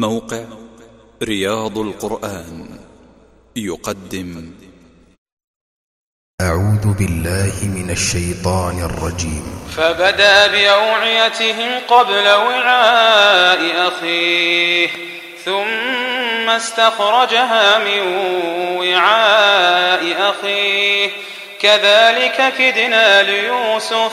موقع رياض القرآن يقدم. أعوذ بالله من الشيطان الرجيم. فبدا بأوعيتهم قبل وعاء أخيه ثم استخرجها من وعاء أخيه. كذلك كدنا ليوسف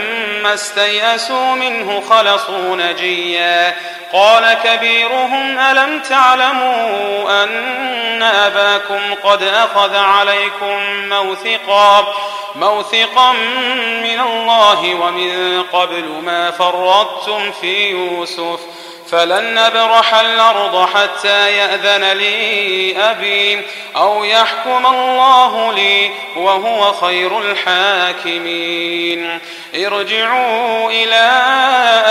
استيأسوا منه خلصوا نجيا. قال كبيرهم ألم تعلموا أن أباكم قد أخذ عليكم موثقا؟ موثقا من الله ومن قبل ما فرطتم في يوسف. فلن نبرح الأرض حتى يأذن لي أبي أو يحكم الله لي وهو خير الحاكمين. ارجعوا إلى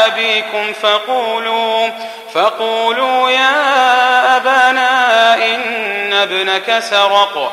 أبيكم فقولوا فقولوا يا أبانا إن ابنك سرق.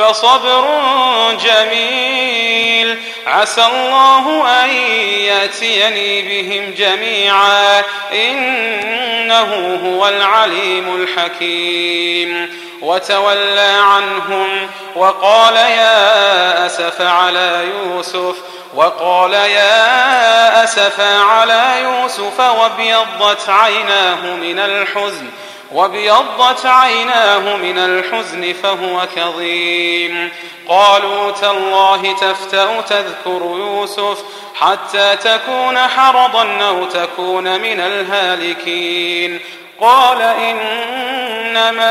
فصبر جميل. عسى الله أن يأتيني بهم جميعا. إنه هو العليم الحكيم. وتولى عنهم وقال يا أسف على يوسف. وقال يا أسفا على يوسف وابيضت عيناه من الحزن. وابيضت عيناه من الحزن فهو كظيم قالوا تالله تفتأ تذكر يوسف حتى تكون حرضا أو تكون من الهالكين قال إنما